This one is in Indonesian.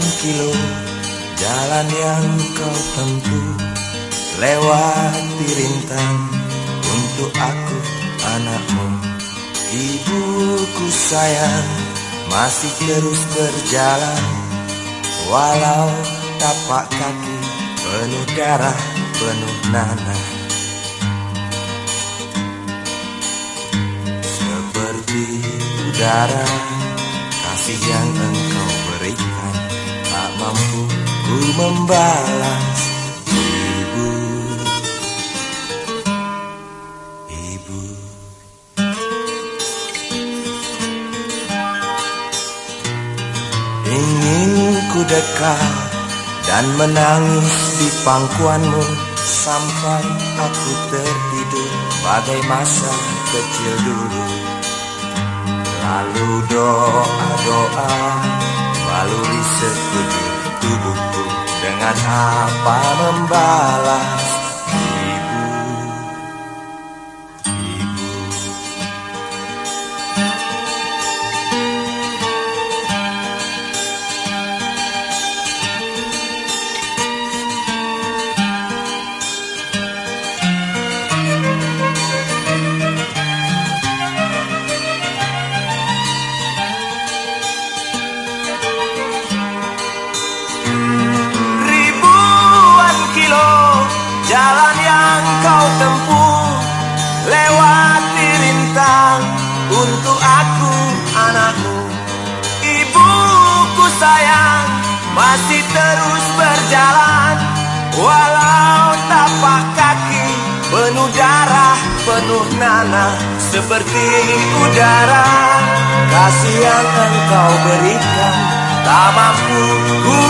kilo Jalan yang kau tempuh Lewati rintang Untuk aku anakmu. Ibuku sayang Masih terus berjalan. Walau tapak kaki Penuh darah, penuh nanah. Seperti udara Kasih yang engkau membalas Ibu. Ibu. Ingin ku dekat dan menangis di pangkuanmu Sampai aku tertidur bagai masa kecil dulu. Lalu doa-doa baluri sekujur tubuhku. Dengan apa membalas jalan yang kau tempuh Lewati rintang untuk aku anakmu Ibuku sayang masih terus berjalan. Walau tapak kaki penuh darah penuh nanah Seperti udara. Kasih yang engkau berikan Tak mampu ku